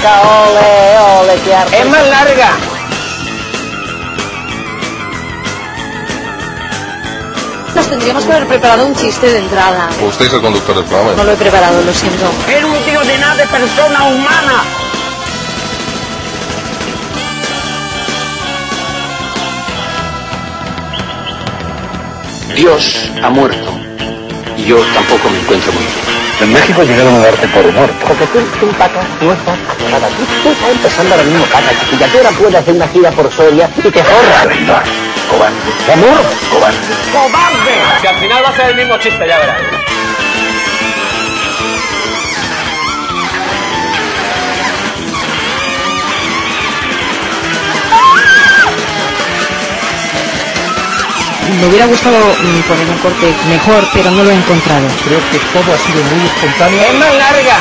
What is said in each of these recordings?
Ole, ole, ole, qué arte. Es más larga. Nos tendríamos que haber preparado un chiste de entrada. Usted es el conductor del programa. No lo he preparado, lo siento. Era un tío de nada de persona humana. Dios ha muerto. Y yo tampoco me encuentro muy bien. En México llegaron a darte por humor. Porque tú, tú, paca, no estás nada. Tú, tú estás empezando ahora mismo. Y ya tú ahora puedes hacer una gira por Soria y te forras. Traidor, cobarde, Amor, cobarde. ¡Cobarde! Que al final va a ser el mismo chiste, ya verás. Me hubiera gustado mm, poner un corte mejor, pero no lo he encontrado. Creo que todo ha sido muy espontáneo. Es más larga.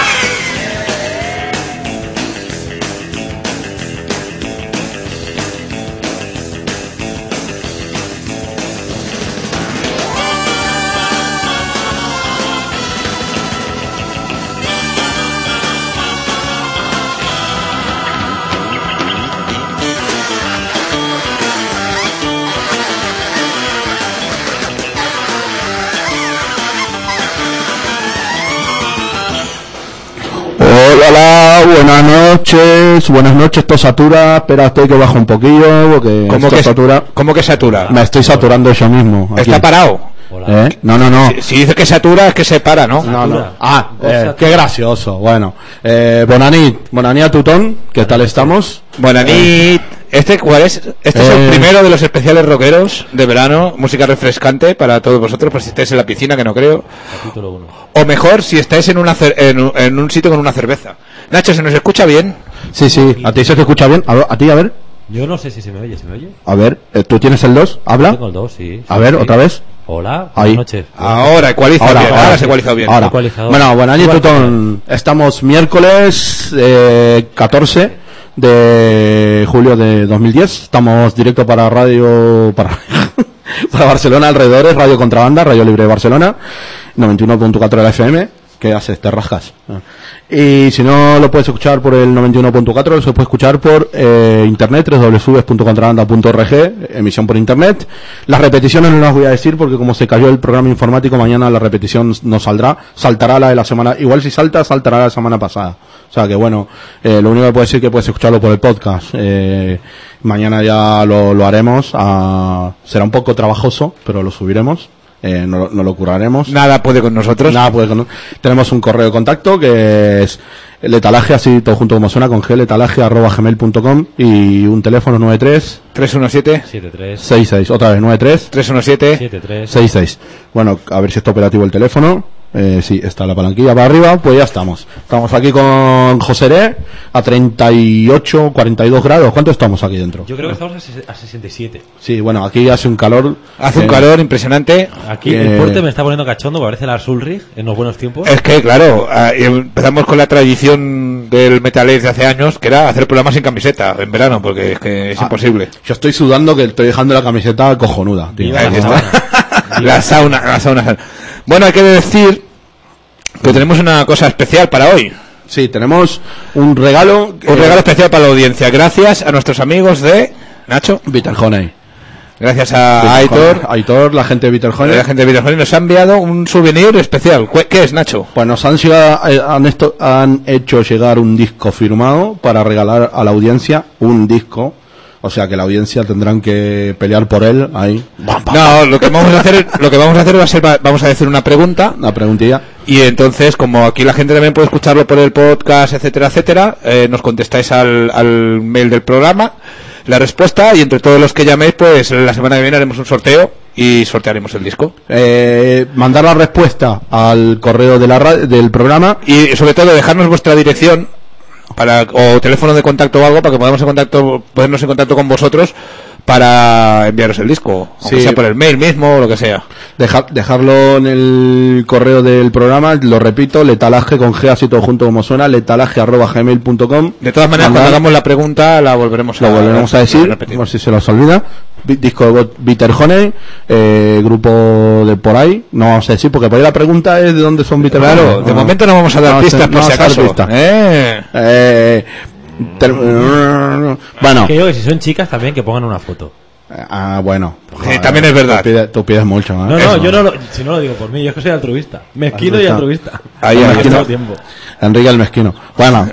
Buenas noches, buenas noches, esto satura, espérate que bajo un poquillo, porque ¿Cómo esto que, satura, ¿Cómo que satura? me estoy saturando yo mismo. aquí. Está parado. ¿Eh? No, no, no. Si, si dice que satura, es que se para, ¿no? No, no. Ah, eh, qué gracioso. Bueno, eh, Bonanit, Bonanit a Tutón, ¿qué tal estamos? Buenanit. ¿Este cuál es? Este es el Eh. primero de los especiales rockeros de verano, música refrescante para todos vosotros, por si estáis en la piscina, que no creo. O mejor, si estáis en, una cer- en, en un sitio con una cerveza. Nacho, ¿se nos escucha bien? Sí, sí, ¿a ti se te escucha bien? A, ver, a ti, a ver, Yo no sé si se me oye, ¿se me oye? a ver, eh, ¿tú tienes el 2? ¿Habla? Tengo el 2, sí. A ver, sí. otra vez. Hola, Ahí. buenas noches. Ahora, ecualiza Ahora, bien. ahora, Ahora, se ecualiza bien. Ahora. Bueno, Bonanit Igual- Tutón, estamos miércoles eh, 14 de julio de 2010. Estamos directo para radio para, para Barcelona alrededores, Radio Contrabanda, Radio Libre de Barcelona, 91.4 de la FM. ¿Qué haces? Te rascas. Ah. Y si no lo puedes escuchar por el 91.4, lo se puede escuchar por eh, internet, www.contrabanda.org, emisión por internet. Las repeticiones no las voy a decir porque como se cayó el programa informático, mañana la repetición no saldrá. Saltará la de la semana. Igual si salta, saltará la semana pasada. O sea que bueno, eh, lo único que puedo decir es que puedes escucharlo por el podcast. Eh, mañana ya lo, lo haremos. ah, será un poco trabajoso, pero lo subiremos. Eh, no, no lo curraremos. Nada puede con nosotros. Nada, pues con- tenemos un correo de contacto que es letalaje, así todo junto como suena, con gletalaje arroba gmail.com y un teléfono 93 317 73, 66, otra vez 93 317 73. 66. Bueno, a ver si está operativo el teléfono. Eh, sí, está la palanquilla para arriba, pues ya estamos. Estamos aquí con Joseré a 38, 42 grados. ¿Cuánto estamos aquí dentro? Yo creo que estamos a, a 67. Sí, bueno, aquí hace un calor. Hace un eh, calor impresionante. Aquí Eh, el puente me está poniendo cachondo, parece la Sulrich en los buenos tiempos. Es que, claro, empezamos con la tradición del Metalhead de hace años, que era hacer programas sin camiseta en verano, porque es que es Ah. imposible. Yo estoy sudando que estoy dejando la camiseta cojonuda. tío. La sauna. La sauna, la sauna. Bueno, hay que decir que tenemos una cosa especial para hoy. Sí, tenemos un regalo. Un regalo especial para la audiencia. Gracias a nuestros amigos de Nacho. Bitter Honey. Gracias a Aitor. Aitor, la gente de Bitter Honey. La gente de Videojuegos nos ha enviado un souvenir especial. ¿Cu- ¿Qué es, Nacho? Pues nos han, llegado- eh, han, esto- han hecho llegar un disco firmado para regalar a la audiencia un disco. O sea que la audiencia tendrán que pelear por él ahí. No, lo que vamos a hacer, lo que vamos a hacer va a ser, va- vamos a decir una pregunta Una preguntilla. y entonces, como aquí la gente también puede escucharlo por el podcast, etcétera, etcétera, eh, nos contestáis al, al mail del programa la respuesta y entre todos los que llaméis, pues la semana que viene haremos un sorteo y sortearemos el disco. Eh, mandar la respuesta al correo de la ra- del programa. Y sobre todo dejarnos vuestra dirección para o teléfono de contacto o algo para que podamos en contacto, ponernos en contacto con vosotros para enviaros el disco, aunque Sí. sea por el mail mismo o lo que sea. Deja- dejarlo en el correo del programa, lo repito, letalaje con G así todo junto como suena, letalaje arroba gmail.com. De todas maneras, cuando hagamos la pregunta la volveremos a volveremos a decir, repetir. por si se los olvida. Disco de Got- Bitter Honey, eh, grupo de por ahí, no vamos a decir, porque por ahí la pregunta es de dónde son Bitter Claro, Honey. de momento no vamos a dar pistas por no si acaso. Eh. Eh, ter- bueno, Que yo que si son chicas también que pongan una foto. ah, bueno. Eh, también es verdad. Tú pides, tú pides mucho, ¿eh? No, no, Eso. yo no lo, si no lo digo por mí, yo es que soy altruista. Mezquino y Altruista. altruista. Ahí, ahí. tiempo. Enrique el Mezquino. Bueno,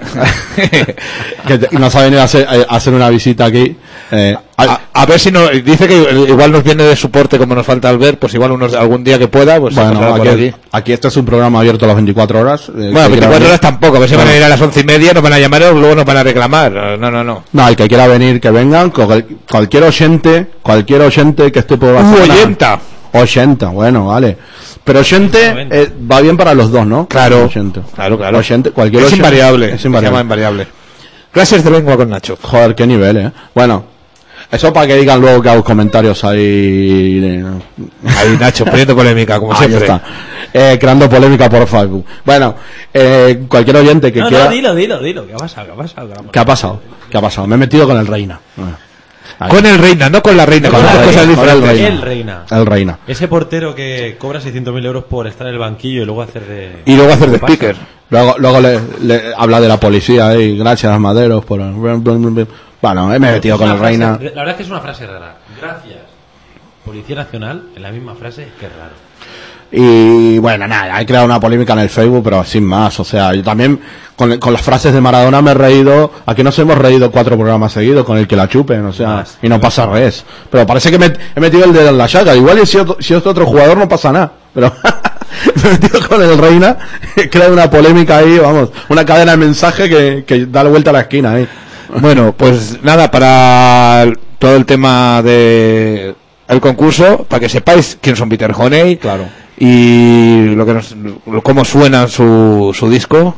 que nos ha venido a hacer, a hacer una visita aquí. Eh, A, a ver si no, dice que igual nos viene de soporte como nos falta al ver, pues igual unos, algún día que pueda, pues bueno, aquí, aquí. aquí este es un programa abierto a las 24 horas. eh, Bueno, que quiera 24 venir- horas tampoco, a ver si van a ir a las once y media, nos van a llamar y luego nos van a reclamar. No, no, no. No, el que quiera venir, que vengan. cual- Cualquier oyente, cualquier oyente que esté por ¡Uh, Barcelona. oyenta! 80, bueno, vale. Pero oyente eh, va bien para los dos, ¿no? Claro. Oyente. Claro, claro. Oyente, cualquier es oyente- invariable. Es Se llama invariable. invariable. Clases de lengua con Nacho. Joder, qué nivel, eh. Bueno, eso para que digan luego que hago comentarios ahí. de- Ahí, Nacho, poniendo polémica, como Ahí siempre. está. Eh, creando polémica por Facebook. Bueno, eh, cualquier oyente que No, quiera. no, dilo, dilo, dilo. ¿Qué ha pasado? ¿Qué ha pasado? ¿Qué ha pasado? ¿Qué ha pasado? ¿Qué ha pasado? Me he metido con el reina. Ahí. Con el reina, no con la reina, Con con el dos reina, cosas con el diferentes. reina. El reina. El reina. Ese portero que cobra 600.000 euros por estar en el banquillo y luego hacer de... Y luego hacer de speaker. Luego, luego le, le habla de la policía y gracias Maderos por. Bueno, me he metido con el frase- reina. La verdad es que es una frase rara. Gracias. Policía Nacional, en la misma frase, es que raro. Y bueno, nada, he creado una polémica en el Facebook, pero sin más. O sea, yo también con, con las frases de Maradona me he reído. Aquí nos hemos reído cuatro programas seguidos con el que la chupen, o sea, y no pasa res. Pero parece que me he metido el dedo en la llaga. Igual si, otro- si es otro jugador no pasa nada. Pero me he metido con el Reina, he creado una polémica ahí, vamos, una cadena de mensaje que, que da la vuelta a la esquina ahí. Bueno, pues nada, para todo el tema de el concurso, para que sepáis quién son Peter Honey. Claro. Y lo que nos, lo- cómo suena su, su disco.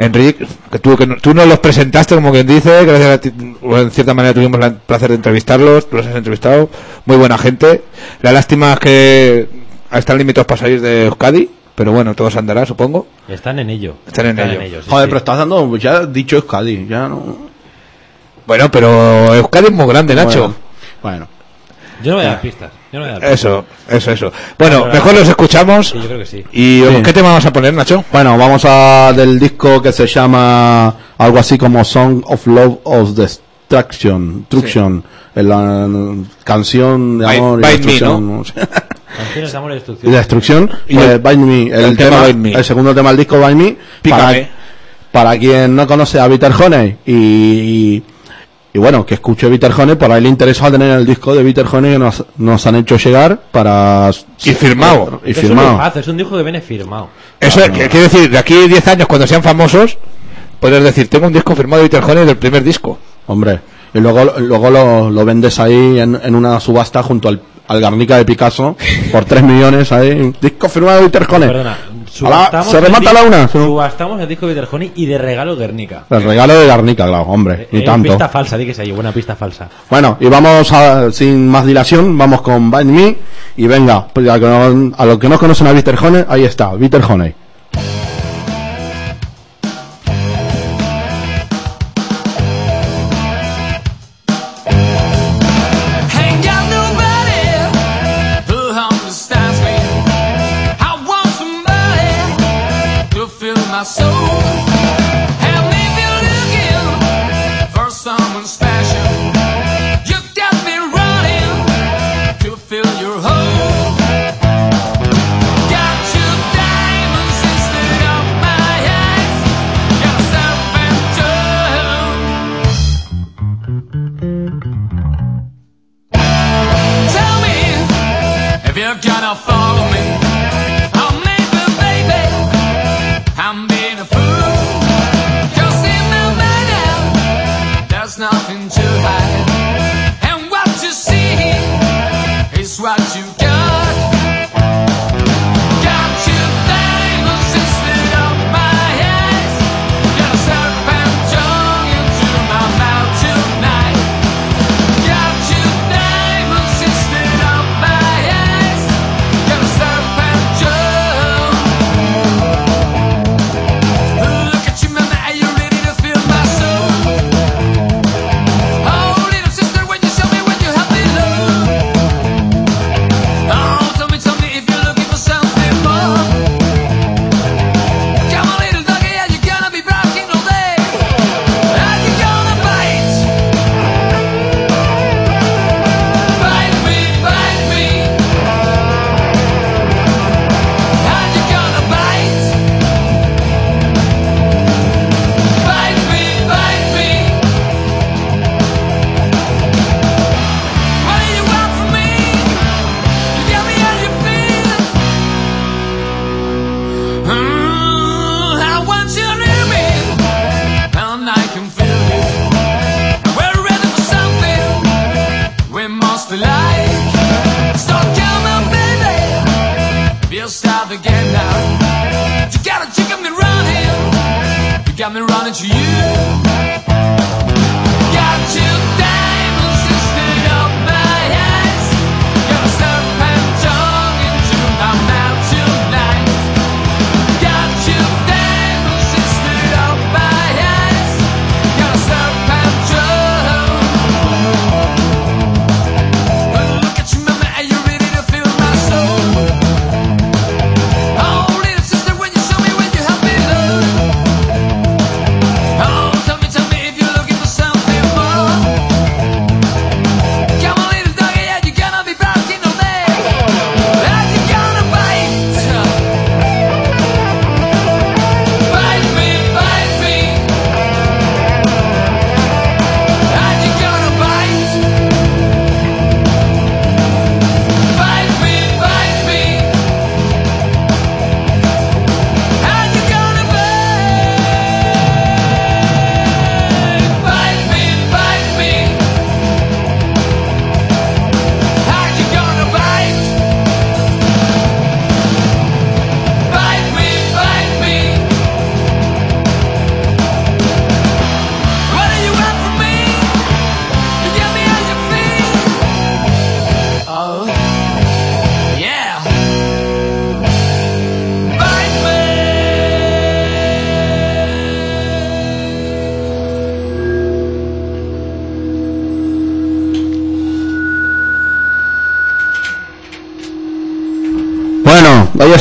Enrique, que tú, que no- tú nos los presentaste, como quien dice, gracias a ti, bueno, en cierta manera tuvimos el placer de entrevistarlos, tú los has entrevistado, muy buena gente. La lástima es que están limitados para salir de Euskadi, pero bueno, todo se andará, supongo. Están en ello. Están en ello. sí, Joder, sí. pero estás dando, ya has dicho Euskadi, ya no. Bueno, pero Euskadi es muy grande, Nacho. Bueno, bueno. Yo no voy a dar pistas. Yo no voy a dar pistas. Eso, eso, eso. Bueno, mejor los escuchamos. Sí, yo creo que sí. ¿Y Sí. qué tema vamos a poner, Nacho? Bueno, vamos a del disco que se llama algo así como Song of Love of Destruction, Destruction, la canción de amor y destrucción. Canciones de amor y Y destrucción. destrucción, Y pues, el- Bind Me, el, el tema tema, Bind Me. el segundo tema del disco Bind Me, para, para quien no conoce a Bitter Honey y, y bueno, que escuche Bitter Honey, por ahí le interesa tener el disco de Bitter Honey que nos, nos han hecho llegar para Y firmado. y Es un firmado. es un disco que viene firmado. Eso es- que- quiere decir, de aquí a 10 años, cuando sean famosos, puedes decir, tengo un disco firmado de Peter Honey del primer disco. Hombre, y luego, luego lo, lo vendes ahí en, en una subasta junto al, al Garnica de Picasso por 3 millones ahí. Disco firmado de Intercone. Perdona. Ala, se remata la una. Subastamos el disco de Peter Honey y de regalo Guernica. El regalo de Garnica, claro, hombre, y Eh, tanto. Pista falsa, di que se buena pista falsa. Bueno, y vamos a, sin más dilación, vamos con Bind Me. Y venga, pues a, los que no conocen a Bitter Honey, ahí está, Bitter got me running to you.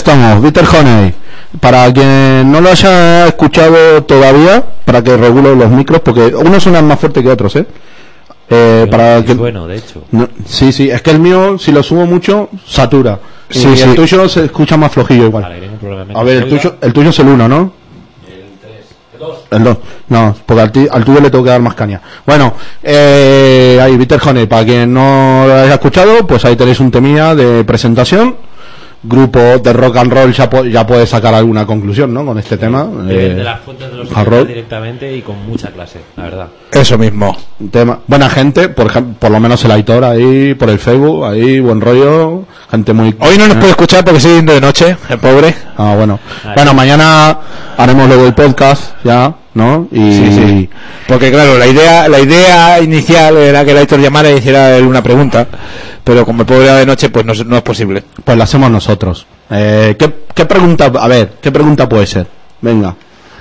Estamos, Bitter Honey. Para quien no lo haya escuchado todavía, para que regule los micros, porque unos suenan más fuerte que otros, ¿eh? Eh, para que... Bueno, de hecho. No, sí, sí, es que el mío, si lo subo mucho, satura. Sí, y sí. el tuyo se escucha más flojillo igual. Vale. A ver, el tuyo, el tuyo es el 1, ¿no? El 2. No, porque al, al tuyo le tengo que dar más caña. Bueno, eh, ahí, Bitter Honey, para quien no lo haya escuchado, pues ahí tenéis un temía de presentación. Grupo de rock and roll ya, pu- ya puede sacar alguna conclusión, ¿no? Con este tema. beber eh, de las fuentes de los hard 70 rock. directamente y con mucha clase, la verdad. Eso mismo. Un tema. Buena gente, por ejemplo, por lo menos el Aitor ahí, por el Facebook, ahí, buen rollo, gente muy... Hoy no nos ¿eh? puede escuchar porque sigue yendo de noche, el pobre. Ah, bueno. Bueno, mañana haremos lo del podcast, ya, ¿no? Y Sí, sí. Porque claro, la idea, la idea inicial era que el Aitor llamara y hiciera una pregunta, pero como el pobre era de noche, pues no, es- no es posible. pues la hacemos nosotros. Eh, ¿qué, qué pregunta, a ver, qué pregunta puede ser? Venga,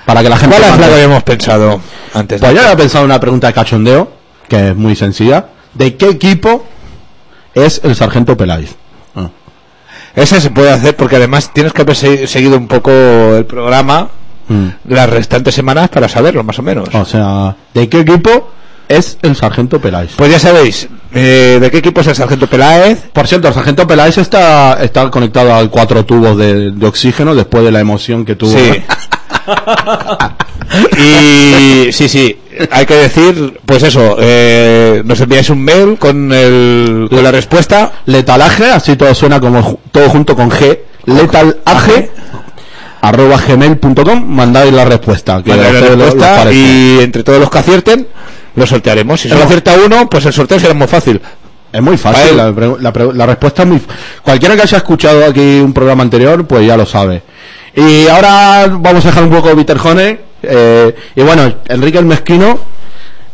para que la gente... ¿Cuál es la que habíamos pensado antes? Pues yo había pensado en una pregunta de cachondeo, que es muy sencilla. ¿De qué equipo es el sargento Peláez? Esa se puede hacer porque además tienes que haber se- seguido un poco el programa Mm. las restantes semanas para saberlo, más o menos. O sea, ¿de qué equipo es el sargento Peláez? Pues ya sabéis, eh, ¿de qué equipo es el Sargento Peláez? Por cierto, el sargento Peláez está, está conectado a cuatro tubos de, de oxígeno después de la emoción que tuvo. Sí. y sí, sí, hay que decir, pues eso, eh, nos enviáis un mail con, el, con la respuesta. Letalaje, así todo suena como todo junto con G. Letalaje arroba gmail.com mandáis la respuesta. Que la respuesta y entre todos los que acierten, lo sortearemos. Si solo No. acierta uno, pues el sorteo será muy fácil. Es muy fácil, la, la la respuesta es muy... Cualquiera que haya escuchado aquí un programa anterior, pues ya lo sabe. Y ahora vamos a dejar un poco Honey, eh, y bueno, Enrique el Mezquino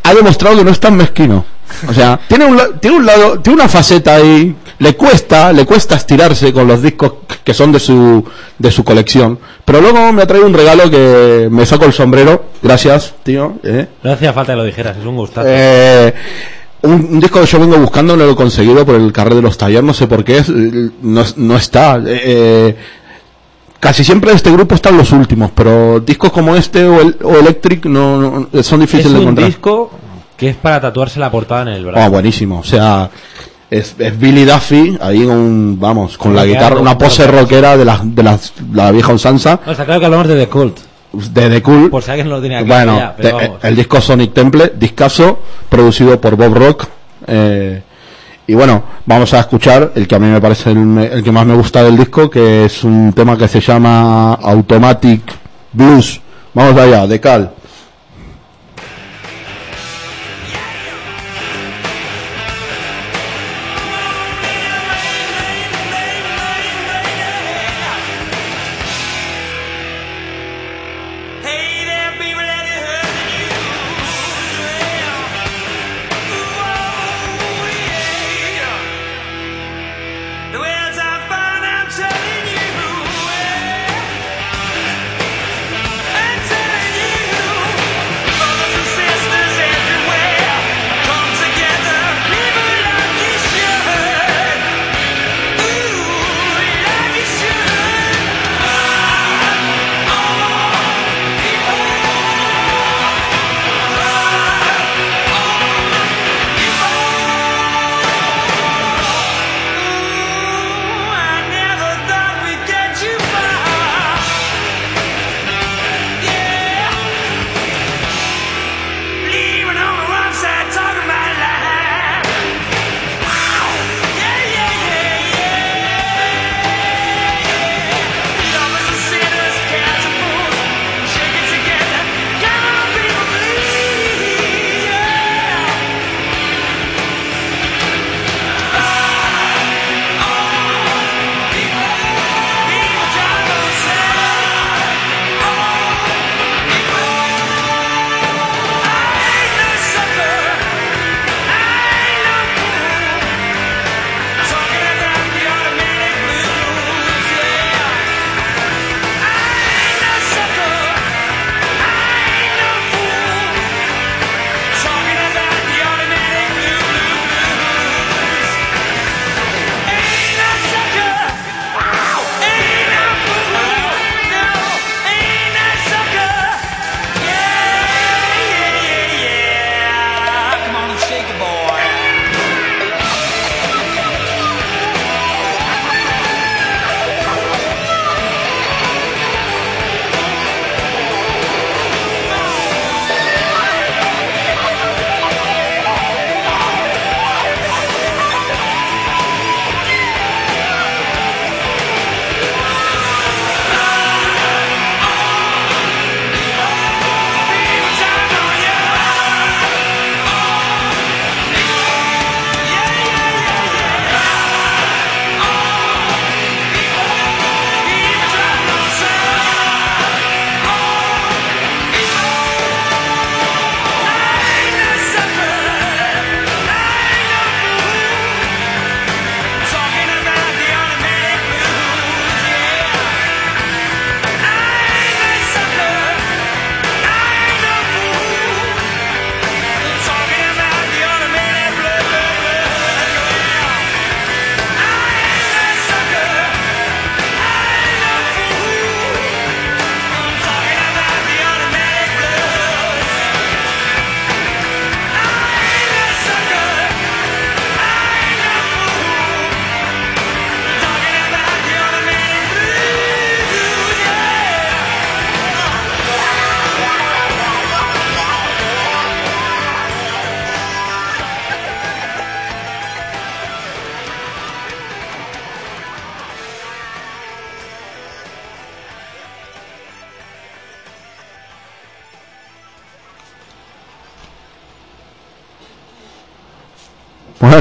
ha demostrado que no es tan mezquino. O sea, tiene un, tiene un lado, tiene una faceta ahí, le cuesta, le cuesta estirarse con los discos que son de su, de su colección. Pero luego me ha traído un regalo que me saco el sombrero. Gracias, tío. ¿eh? No hacía falta que lo dijeras, es un gustazo. Eh, un, un disco que yo vengo buscando, no lo he conseguido por el carril de los talleres, no sé por qué, no, no está. Eh, eh, casi siempre de este grupo están los últimos, pero discos como este o, el, o Electric no, no- son es difíciles de un encontrar. disco que es para tatuarse la portada en el brazo. Ah, buenísimo. O sea, es, es Billy Duffy ahí con, vamos, con la guitarra, una pose rockera de la, de la, la vieja usanza, No, está claro que hablamos de The Cult. de The Cool. Por si alguien no lo tenía Bueno, ya, pero vamos. el disco Sonic Temple, discaso, producido por Bob Rock. eh, y bueno, vamos a escuchar el que a mí me parece el, el que más me gusta del disco, que es un tema que se llama Automatic Blues. Vamos allá, de Cal.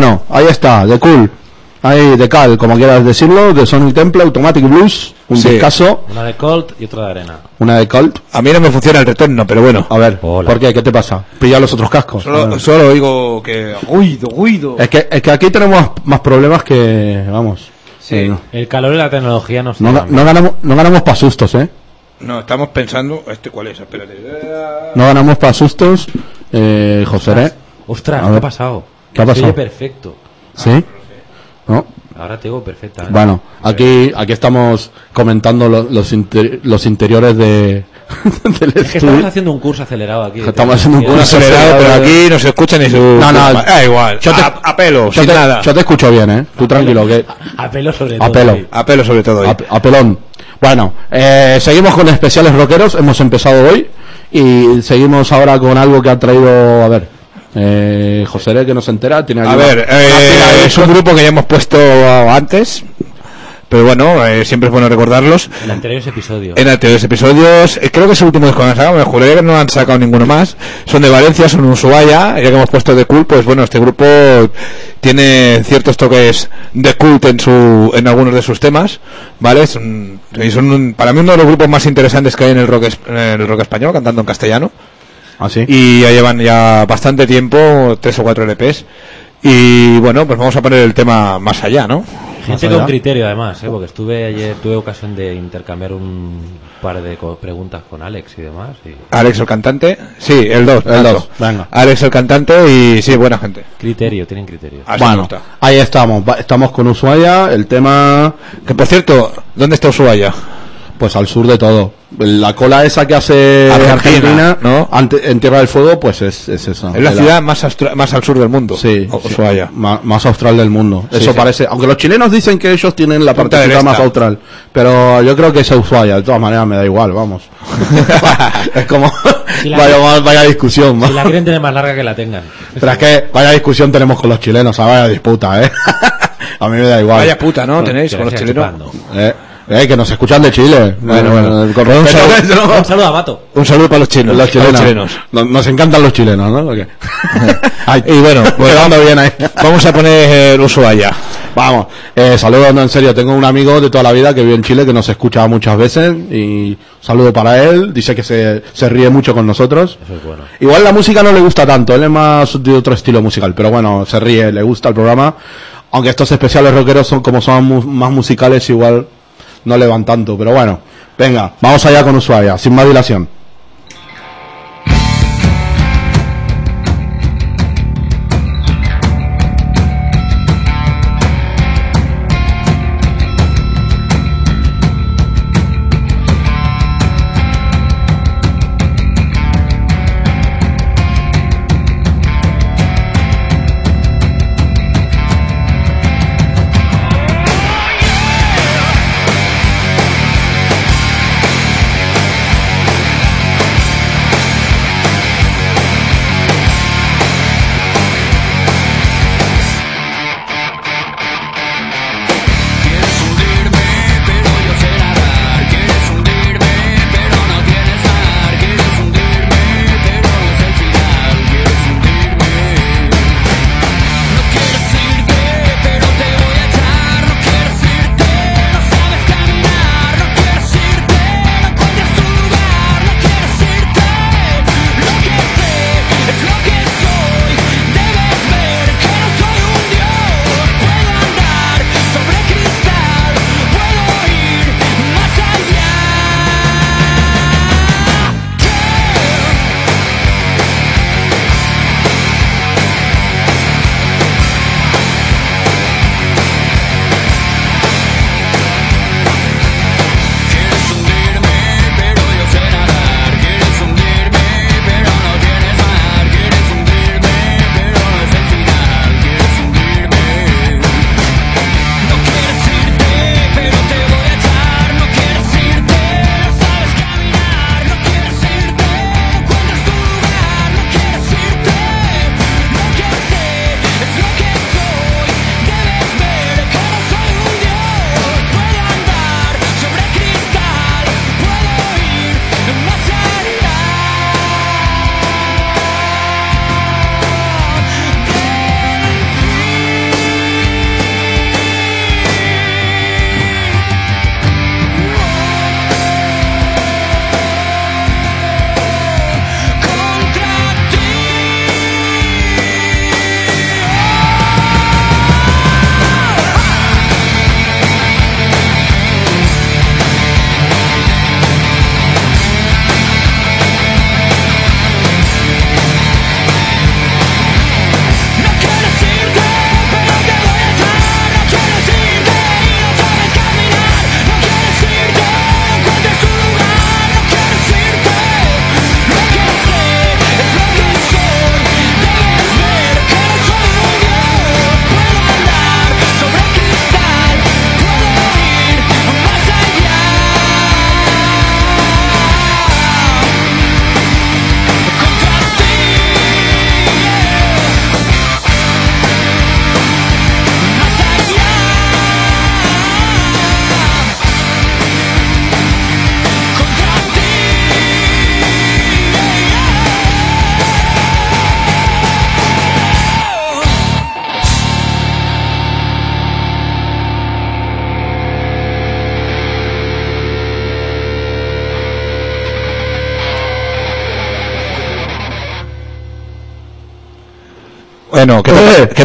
Bueno, ahí está, de cool. Ahí, de cal, como quieras decirlo, de Sonic Temple, Automatic Blues, un Sí. discazo, Una de Colt y otra de arena. una de Colt. A mí no me funciona el retorno, pero bueno. A ver, Hola. ¿por qué? ¿Qué te pasa? Pilla los otros cascos. Solo, solo oigo que... Ruido, ruido. Es que, es que aquí tenemos más problemas que, vamos. eh, no, El calor y la tecnología nos no, no ganamos, no ganamos para sustos, ¿eh? No, estamos pensando... ¿Este cuál es? Espérate. No ganamos para sustos, eh, José, ¿eh? Ostras, ¿qué ha pasado? ¿Qué ha Se pasado? oye perfecto. ¿Sí? ¿No? Ahora te digo perfectamente. Bueno, aquí, aquí estamos comentando lo- los, inter- los interiores de, del Es que estamos haciendo un curso acelerado aquí. Estamos haciendo un curso acelerado, pero aquí no se escucha ni su... No, no. Da igual. Yo te- a, pelo, Yo sin te, nada. yo te escucho bien, ¿eh? Tú tranquilo, que... A pelo sobre todo. A pelo. sí. A pelo sobre todo. hoy. A, a pelón. Bueno, eh, seguimos con especiales rockeros. Hemos empezado hoy y seguimos ahora con algo que ha traído, a ver, eh, José L, que no se entera. Tiene A ver, una eh, de es un grupo que ya hemos puesto antes, pero bueno, eh, siempre es bueno recordarlos. En anteriores episodios. En anteriores episodios, eh, creo que es el último disco que han sacado, me juraría que no han sacado ninguno más. Son de Valencia, son un Ushuaia, ya que hemos puesto de cool, pues bueno, este grupo tiene ciertos toques de cult en su, en algunos de sus temas, ¿vale? Son, y son un- para mí uno de los grupos más interesantes que hay en el rock, en el rock español, cantando en castellano. ¿Ah, sí? Y ya llevan ya bastante tiempo, tres o cuatro LPs. Y bueno, pues vamos a poner el tema más allá, ¿no? Gente allá. con criterio además, ¿eh? porque estuve ayer, tuve ocasión de intercambiar un par de co- preguntas con Alex y demás. Y... Alex el cantante, sí, el 2, El dos, venga. Alex el cantante y sí, buena gente. Criterio, tienen criterio. Así Bueno, ahí estamos. Estamos con Ushuaia. El tema, Que por cierto, ¿dónde está Ushuaia? Pues al sur de todo. La cola esa que hace Argentina, Argentina, ¿no? ante- en Tierra del Fuego, pues es, es esa. Es la ciudad más, más al sur del mundo. Sí, O- sí, Ushuaia. ma- más austral del mundo. Sí, Eso sí. parece, aunque los chilenos dicen que ellos tienen la parte más Este. austral, pero yo creo que es Ushuaia, de todas maneras me da igual, vamos. es como Si la- vaya, vaya discusión, Si la quieren tener más larga que la tengan. pero es que vaya discusión tenemos con los chilenos, a vaya disputa, eh. a mí me da igual. Vaya puta, ¿no? Tenéis con los chilenos. Eh, eh, que nos escuchan de Chile. Bueno, bueno. Eh, con Un respeto, saludo- ¿no? Un saludo a Mato. Un saludo para los chinos. Los para chilenos. Nos, nos encantan los chilenos, ¿no? Y bueno, pues bien ahí. Vamos a poner el Ushuaia. Vamos, eh, saludos, no, en serio, tengo un amigo de toda la vida que vive en Chile que nos escucha muchas veces y saludo para él, dice que se, se ríe mucho con nosotros. Eso es bueno. Igual la música no le gusta tanto, él es más de otro estilo musical, pero bueno, se ríe, le gusta el programa. Aunque estos especiales rockeros son como son mu- más musicales, igual no le van tanto, pero bueno, venga, vamos allá con Ushuaia, sin más dilación.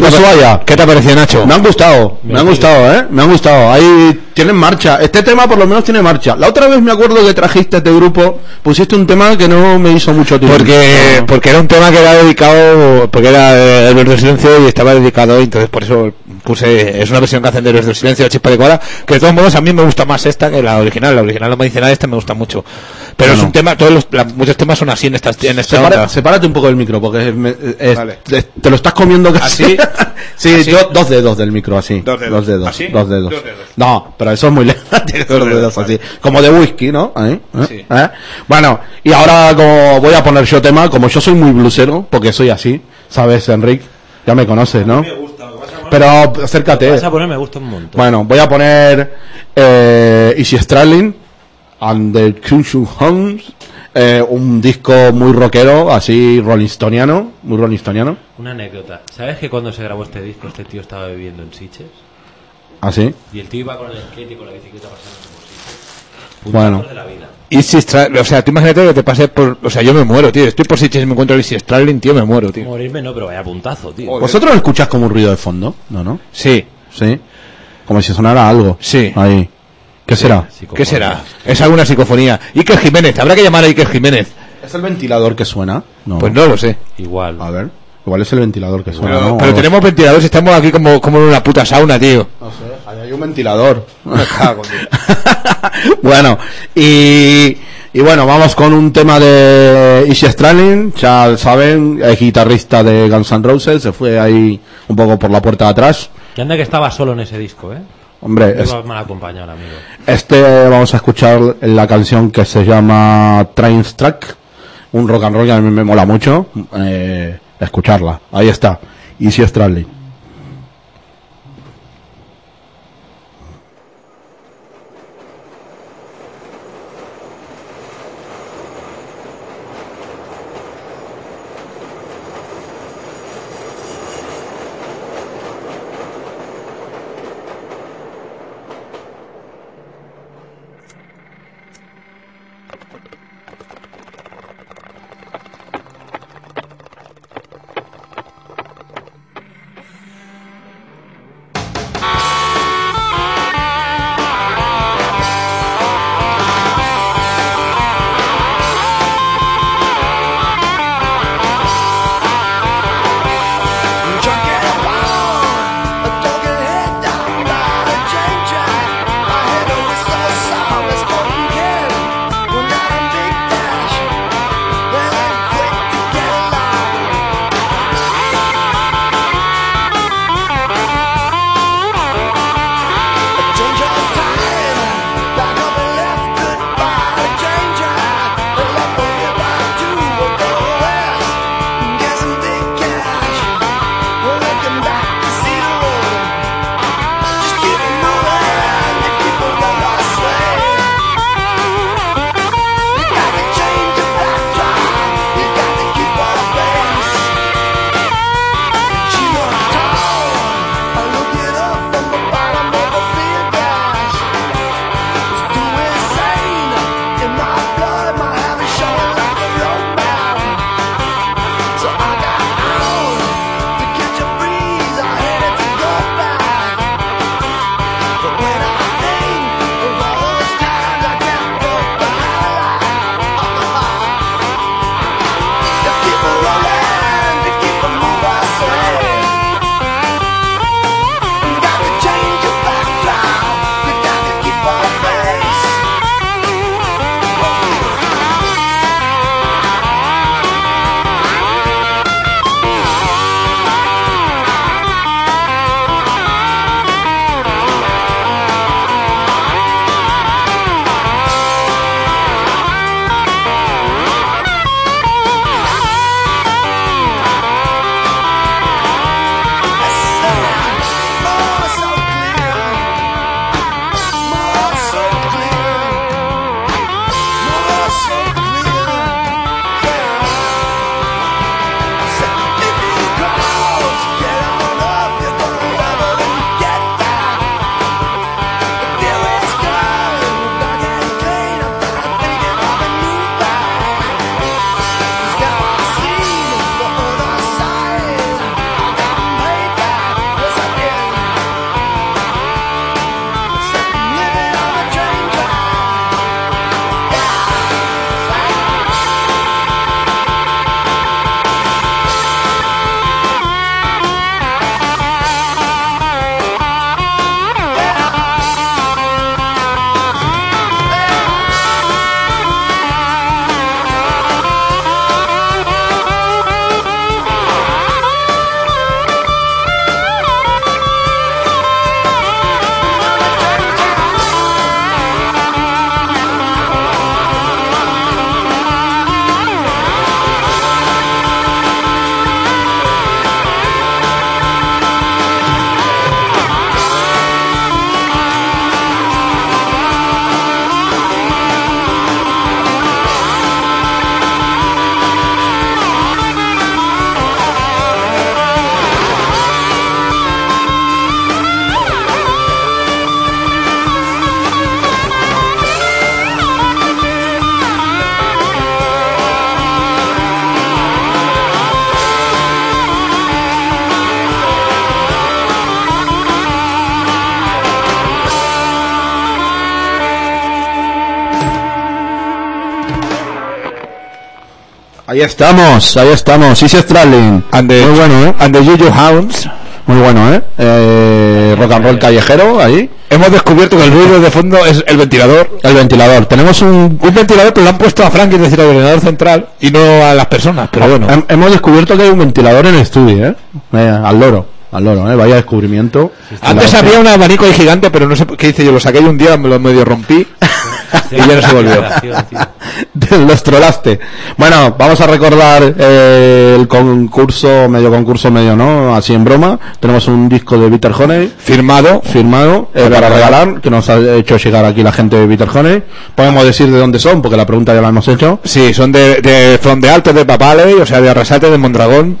¿Qué te, Ushuaia. qué te ha parecido, Nacho? Me han gustado, me han gustado, ¿eh? Me han gustado. Ahí tienen marcha. Este tema por lo menos tiene marcha. La otra vez me acuerdo que trajiste este grupo, pusiste un tema que no me hizo mucho tiempo. Porque, porque era un tema que era dedicado, porque era Héroes del Silencio y estaba dedicado, y entonces por eso puse, es una versión que hacen de del Silencio de Chispa de Cuadra, que de todos modos a mí me gusta más esta que la original, la original no me dice nada, esta me gusta mucho. Pero es un tema, todos los, la- muchos temas son así en esta, en esta Separa- onda. sepárate un poco del micro, porque es- me- es- Vale. es- te lo estás comiendo casi. ¿Así? sí, ¿Así? do- dos dedos del micro, así. Dos dedos. Dos dedos. ¿Así? Dos dedos. Dos dedos. No, pero eso es muy lejos. Dos dedos, vale. así. Como de whisky, ¿no? ¿eh? Sí. ¿Eh? Bueno, y ahora como voy a poner yo tema, como yo soy muy blusero, porque soy así, ¿sabes, Enrique? Ya me conoces, ¿no? Pero acércate. Vas a poner me gusta un montón. Bueno, voy a poner eh, Easy and the Homes, eh, un disco muy rockero, así rollingstoniano, muy rollingstoniano, Una anécdota. ¿Sabes que cuando se grabó este disco este tío estaba viviendo en Siches? así. Y el tío iba con el skate y con la bicicleta pasando por Sitges. Bueno. Puntazos de la vida. Easy Stra- o sea, tú imagínate que te pase por, o sea, yo me muero, tío, estoy por Sitges y me encuentro el Easy Stralin, tío, me muero, tío. Morirme no, pero vaya puntazo, tío. ¿Vosotros lo escuchás como un ruido de fondo? ¿No, no? Sí, Sí. Como si sonara algo. Sí. Ahí. ¿Qué será? ¿qué será? Es alguna psicofonía. Iker Jiménez, habrá que llamar a Iker Jiménez. ¿Es el ventilador que suena? No. Pues no lo sé. Igual. A ver. Igual es el ventilador que suena, Pero, ¿no? pero O- tenemos ventiladores y estamos aquí como, como en una puta sauna, tío. No sé, ahí hay un ventilador. Me cago, tío. bueno, y, y bueno, vamos con un tema de Easy Stralin, ya saben, es guitarrista de Guns N' Roses, se fue ahí un poco por la puerta de atrás. Que anda que estaba solo en ese disco, ¿eh? Hombre, es- acompañado, amigo. este vamos a escuchar la canción que se llama Trains Track, un rock and roll que a mí me mola mucho, eh, escucharla. Ahí está, Easy Stralin. Ahí estamos, ahí estamos. Easy the, Muy bueno, ¿eh? And the Juju Hounds. Muy bueno, ¿eh? Eh, Rock and roll callejero, ahí. Hemos descubierto que el ruido de fondo es el ventilador. El ventilador. Tenemos un... Un ventilador que lo han puesto a Frank, es decir, al ordenador central, y no a las personas. Pero bueno, Hem- hemos descubierto que hay un ventilador en el estudio, ¿eh? Eh, Al loro, al loro, ¿eh? Vaya descubrimiento. antes había un abanico ahí gigante, pero no sé qué hice yo. Lo saqué y un día, me lo medio rompí. y ya no se volvió. Los trolaste. Bueno, vamos a recordar eh, el concurso, medio concurso, medio no, así en broma. Tenemos un disco de Bitter Honey Firmado. firmado eh, para regalar, que nos ha hecho llegar aquí la gente de Bitter Honey. Podemos decir de dónde son, porque la pregunta ya la hemos hecho. Sí, son de, de From the Alto de Papale, o sea, de Arrasate, de Mondragón.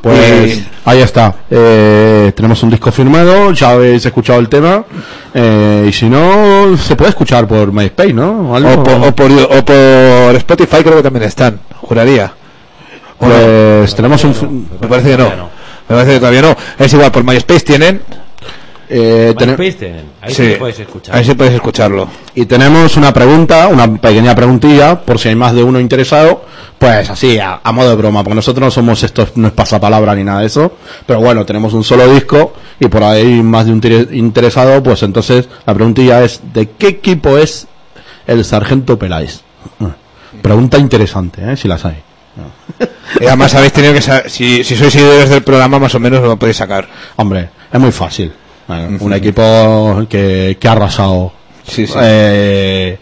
Pues ahí está. Eh, tenemos un disco firmado, ya habéis escuchado el tema. eh, y si no, se puede escuchar por MySpace, ¿no? Algo- o, por, o, por, o por Spotify creo que también están, juraría. Pues tenemos un... Me parece que no. Me parece que todavía no. Es igual, por MySpace tienen. Eh, tienen. Ahí sí, Sí, lo podéis escuchar. ahí sí podéis escucharlo. Y tenemos una pregunta, una pequeña preguntilla, por si hay más de uno interesado, pues así, a, a modo de broma, porque nosotros no somos estos, no es pasapalabra ni nada de eso, pero bueno, tenemos un solo disco y por ahí más de un interesado, pues entonces la preguntilla es, ¿de qué equipo es el Sargento Peláez? Pregunta interesante, ¿eh? si las hay. Y además habéis tenido que saber, si, si sois seguidores del programa, más o menos lo podéis sacar. Hombre, es muy fácil. Bueno, Un equipo que, que ha arrasado, Sí, sí. eh,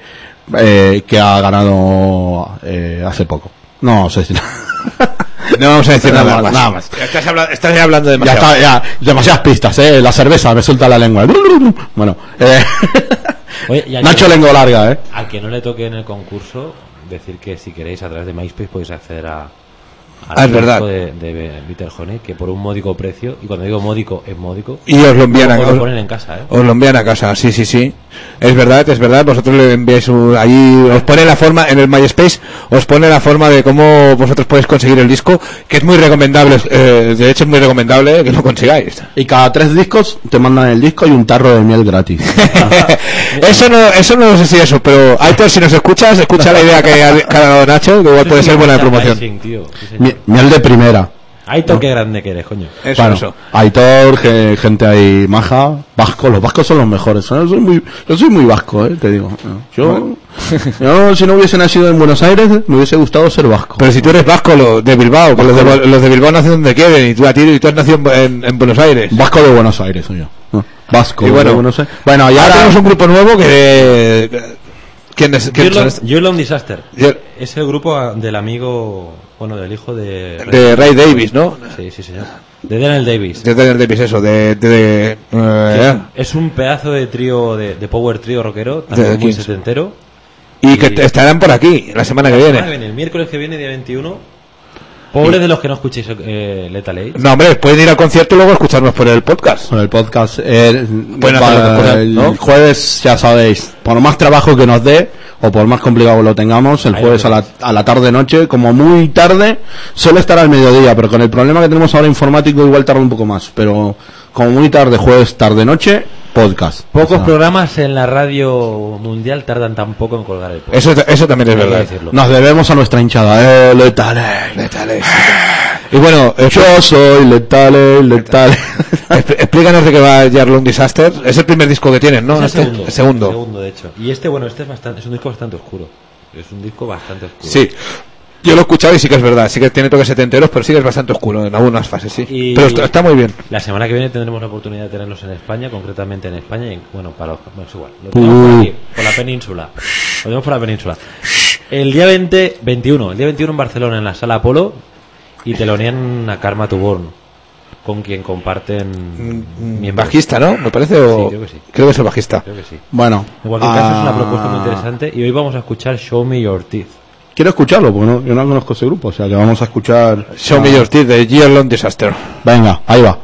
eh, que ha ganado eh, hace poco. No sé si... No vamos a decir Nada nada, más, nada más. Estás, habla- estás ya hablando Ya demasiado. está, ya, demasiadas pistas, eh. La cerveza me suelta la lengua. Bueno, eh, Oye, Nacho lengua larga, eh. Al que no le toque en el concurso, decir que si queréis a través de MySpace podéis acceder a. al Ah, es verdad. De, de Bitter Honey, que por un módico precio, y cuando digo módico, es módico. Y os lo envían a os os- lo ponen en casa, ¿eh? Os lo envían a casa, sí, sí, sí. Es verdad, es verdad. Vosotros le enviáis un- allí, os pone la forma, en el MySpace, os pone la forma de cómo vosotros podéis conseguir el disco, que es muy recomendable, eh, de hecho es muy recomendable que lo consigáis. Y cada tres discos te mandan el disco y un tarro de miel gratis. eso no, eso no sé si eso, pero Aitor, si nos escuchas, escucha la idea que ha, que ha dado Nacho, que igual puede ser buena de promoción. Tío. Miel de primera. Ay, qué grande que eres, coño. Eso, Bueno, eso. Aitor, que- gente ahí maja, vasco, los vascos son los mejores. ¿eh? Yo soy muy, yo soy muy vasco, eh, te digo. Yo, yo, si no hubiese nacido en Buenos Aires, me hubiese gustado ser vasco. Pero si tú eres vasco, lo de Bilbao, los de, los de Bilbao nacen donde quieren, y tú, a ti, y tú has nacido en, en Buenos Aires. Vasco de Buenos Aires soy yo. ¿no? Vasco Y bueno, de Buenos Aires. Bueno, y ahora tenemos un grupo nuevo que... ¿Quién es? quién? You're Long Disaster. You're- Es el grupo del amigo, bueno, del hijo de... De Ray Davis, ¿no? Sí, sí, señor. De Daniel Davis. De Daniel Davis, eso, de... de, de- eh, Es un pedazo de trío, de, de power trío rockero, también muy setentero. y que estarán por aquí la semana que La semana viene. que viene, El miércoles que viene, día 21. Pobres de los que no escuchéis eh, Lethal Age. No, hombre, pueden ir al concierto y luego escucharnos por el podcast. Con el podcast. eh, para temporal, el ¿no? jueves, ya sabéis, por más trabajo que nos dé, o por más complicado que lo tengamos, el Ahí jueves a la, a la tarde-noche, como muy tarde, suele estar al mediodía, pero con el problema que tenemos ahora informático igual tarda un poco más, pero como muy tarde, jueves, tarde-noche, podcast. Pocos O sea, programas en la radio mundial tardan tan poco en colgar el podcast. Eso, eso también es Hay verdad. Nos debemos a nuestra hinchada, eh, letales. Letales. Y bueno, eh, Yo soy letales, letales. expl- explícanos de qué va Jarlon Disaster. Es el primer disco que tienen, ¿no? Es el Este- segundo. el segundo. el segundo, de hecho. Y este, bueno, este es bastante, es un disco bastante oscuro. Es un disco bastante oscuro. Sí. Yo lo he escuchado y sí que es verdad. Sí que tiene toques setenteros, pero sí que es bastante oscuro en algunas fases, sí. Y- Pero está, está muy bien. La semana que viene tendremos la oportunidad de tenerlos en España, concretamente en España, y en- bueno, para los, bueno, es igual, lo tenemos por aquí, por la península. Lo tenemos por la península. El día 20, 21, el día 21 en Barcelona, en la sala Apolo, y telonean a Karma Tuborn, con quien comparten miembros. Bajista, ¿no? Me parece. O... Sí, creo que sí. Creo que es el bajista. Creo que sí. Bueno. En cualquier caso, es una ah, propuesta muy interesante, y hoy vamos a escuchar Show Me Your Teeth. Quiero escucharlo, porque no, yo no conozco ese grupo, o sea que vamos a escuchar... Show Me ah, Your Teeth de Jarlon Disaster. Venga, ahí va.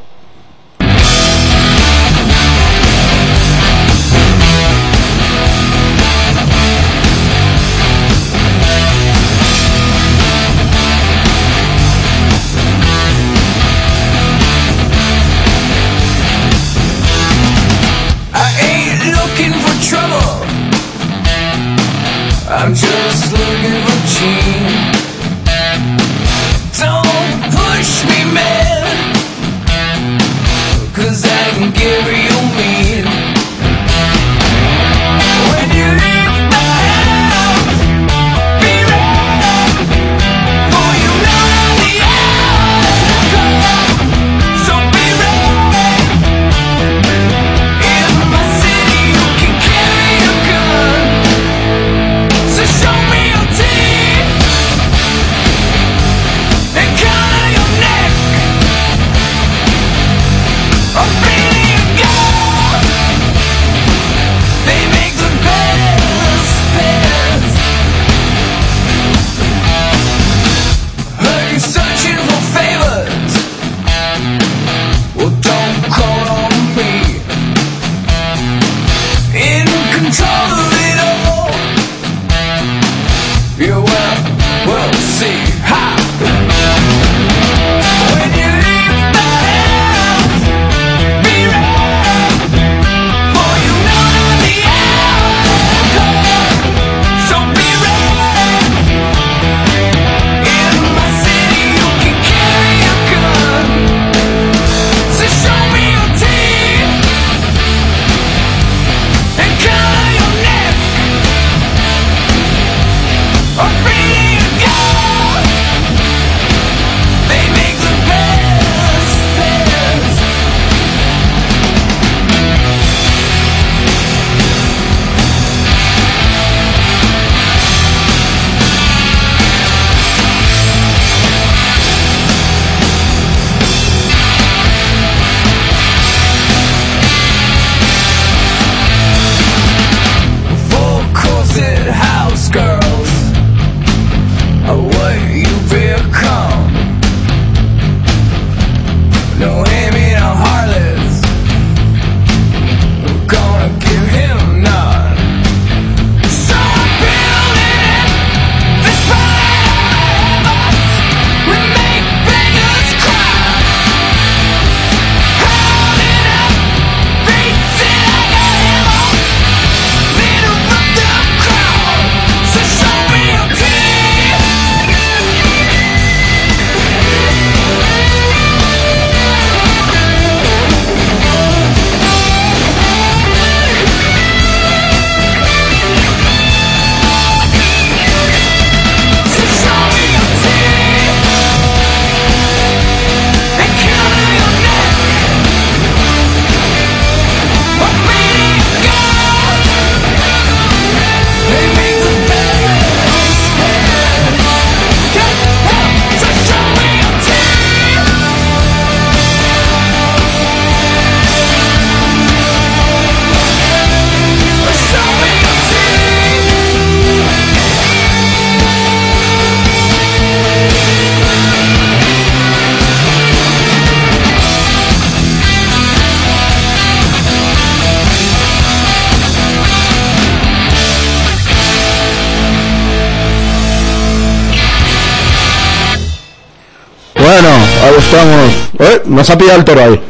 Estamos. Eh, Nos ha pillado el toro ahí.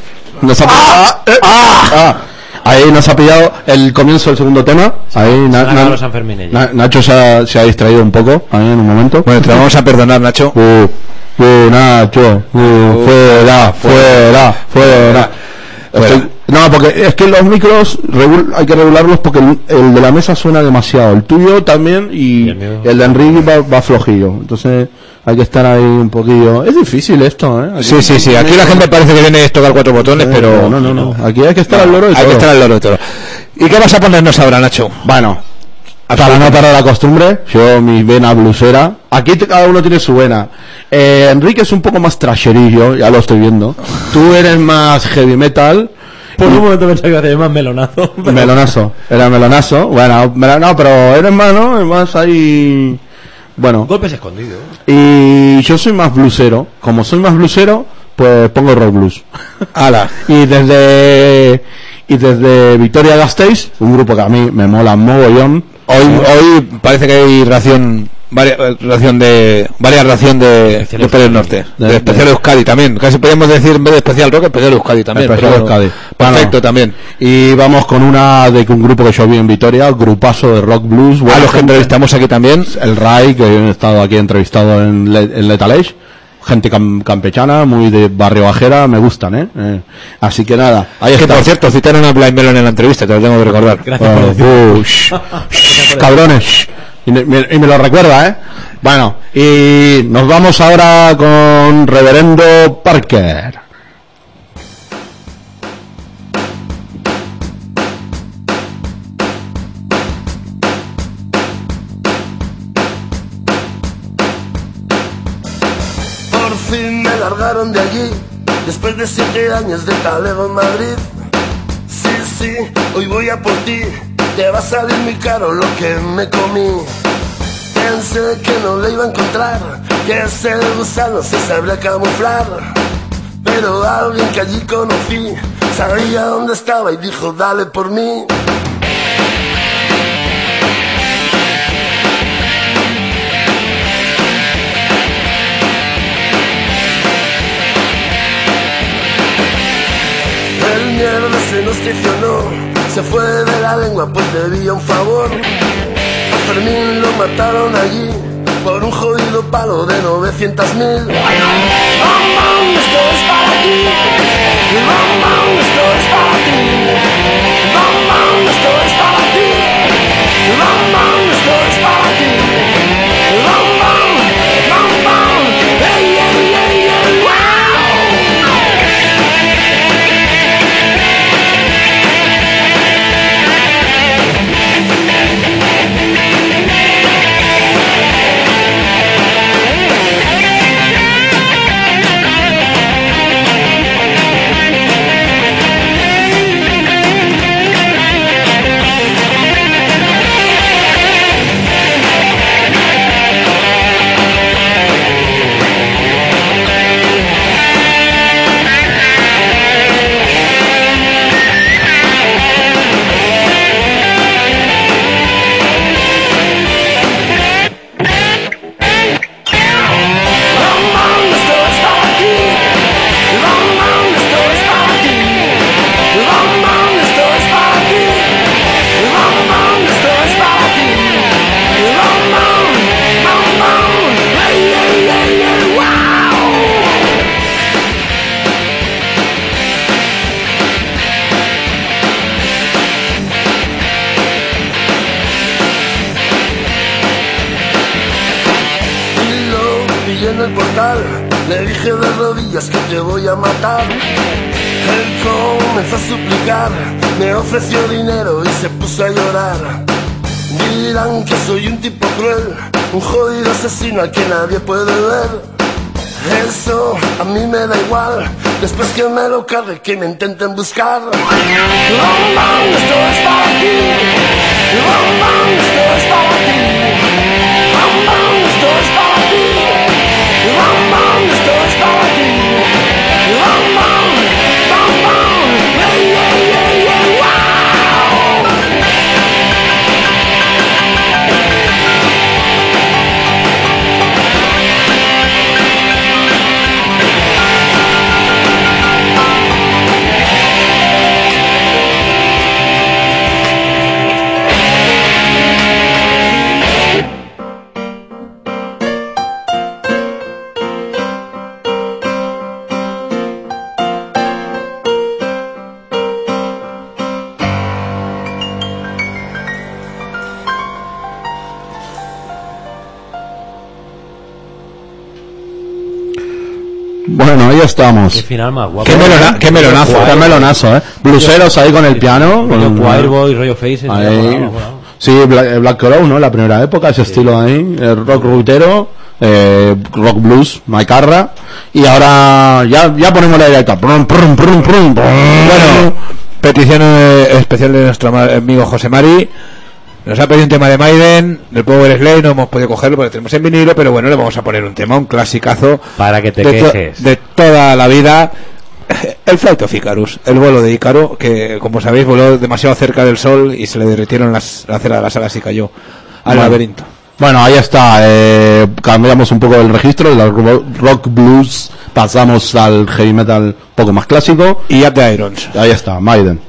Nos ha pillado. eh, ah. Ahí nos ha pillado el comienzo del segundo tema. Ahí Na- Nacho se ha, se ha distraído un poco ahí en un momento. Bueno, te lo vamos a perdonar, Nacho. Uh, uh, Nacho, uh, fuera, fuera, fuera. Estoy- no, porque es que los micros regul- hay que regularlos porque el, el de la mesa suena demasiado. El tuyo también y, Y el mío. el de Enrique va, va flojillo. Entonces hay que estar ahí un poquillo. Es difícil esto, ¿eh? Aquí- Sí, sí, sí. Aquí la gente parece que viene a tocar cuatro botones, pero No, no, no. Aquí hay que estar al loro de hay que estar al loro de todo. ¿Y qué vas a ponernos ahora, Nacho? Bueno, para no perder la costumbre, yo mi vena blusera. Aquí cada uno tiene su vena. Eh, Enrique es un poco más trasherillo, ya lo estoy viendo. Tú eres más heavy metal. Por un momento pensaba que hacer más melonazo. pero- Melonazo, era melonazo. Bueno, no, pero eres más, ¿no? Es más ahí. Bueno, Golpes escondidos. y yo soy más blusero. Como soy más blusero, pues pongo rock blues. Ala. Y desde y desde Victoria Gasteiz, un grupo que a mí me mola mogollón. Hoy, hoy parece que hay ración, varia, eh, ración de, varias ración de, Especial de Pérez. Norte. De- De, especial de- Euskadi también. Casi podríamos decir en vez de especial rock, especial Euskadi también. Especial pero Euskadi. Perfecto Bueno, también. Y vamos con una de un grupo que yo vi en Vitoria, grupazo de rock blues. A los que entrevistamos aquí también. el Rai, que he estado aquí entrevistado en, Le- en Lethal Age. Gente cam- campechana, muy de barrio bajera, me gustan, ¿eh? Eh, Así que nada, ahí Que está. por cierto, citaron a Blind Melon en la entrevista, te lo tengo que recordar. Gracias por decirlo. uh, cabrones. Y me, lo recuerda, ¿eh? Bueno, y nos vamos ahora con Reverendo Parker. Por fin me largaron de allí, después de siete años de talego en Madrid. Sí, sí, hoy voy a por ti, te va a salir muy caro lo que me comí. Pensé que no le iba a encontrar, que ese gusano se sabría camuflar. Pero alguien que allí conocí, sabía dónde estaba y dijo, dale por mí. El miedo se nos traicionó, se fue de la lengua pues debía un favor. A Fermín lo mataron allí por un jodido palo de 900 mil. esto es para ti. Esto es para ti. Esto es para ti. Esto es para ti. Que me lo cargue, que me intenten buscar. Bam, bam, esto es para ti. Bam, bam, esto es para ti. Bam, bam, esto es para ti. Bam, bam, esto es para ti. Bam, bam, Estamos. Qué final más guapo. Qué melona- qué melonazo, Qué melonazo, ¿eh? Bluseros ahí con el piano. Con- Choirboy, rollo Faces. Sí, Black, Black Crow, ¿no? La primera época, ese estilo ahí. El rock rutero, eh, rock blues, Maicarra. Y ahora ya, ya ponemos la directa. Prum, prum. Bueno, petición eh, especial de nuestro amigo José Mari. Nos ha pedido un tema de Maiden, del Power Slave, no hemos podido cogerlo porque tenemos en vinilo, pero bueno, le vamos a poner un tema, un clasicazo Para que te de, to- de toda la vida. El Flight of Icarus, el vuelo de Ícaro, que como sabéis voló demasiado cerca del sol y se le derritieron las, la cera de las alas y cayó al Bueno. laberinto. Bueno, ahí está. eh, cambiamos un poco el registro del ro- rock blues. Pasamos al heavy metal un poco más clásico. Y At the Irons. Ahí está, Maiden.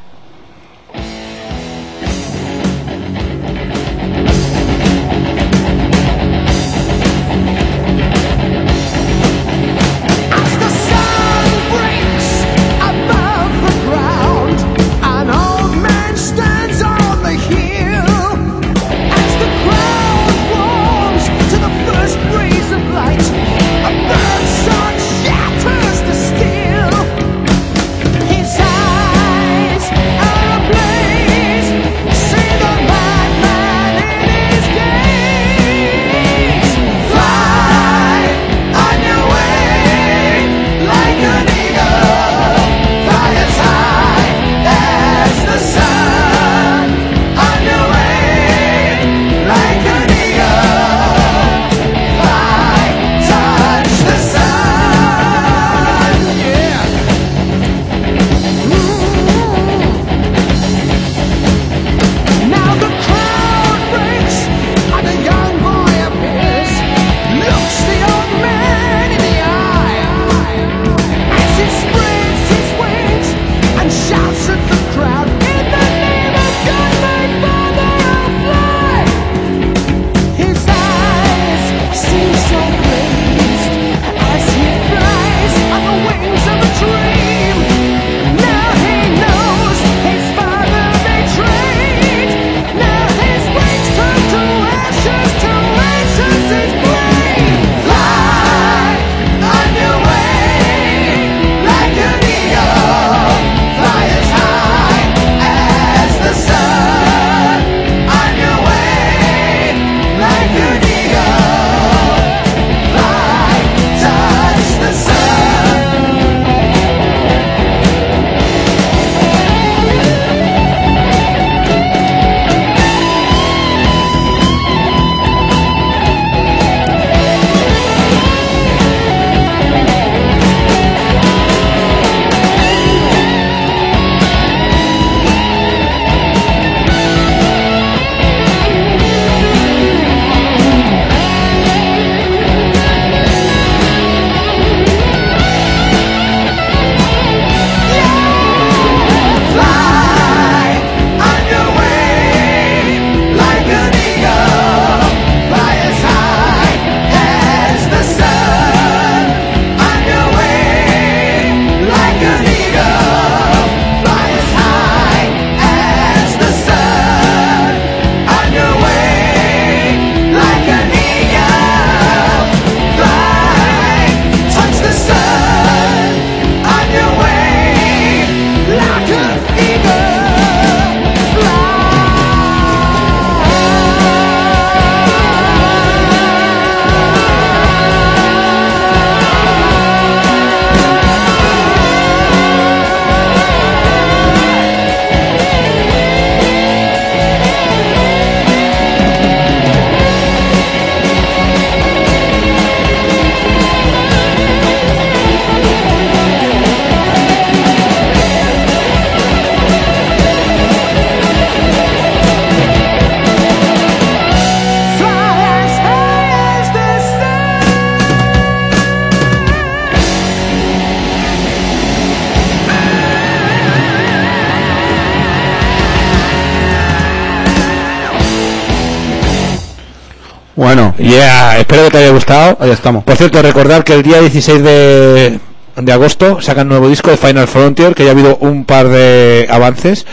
Bueno, Yeah, espero que te haya gustado. ahí estamos. Por cierto, recordar que el día 16 de, de agosto sacan nuevo disco de Final Frontier, que ya ha habido un par de avances,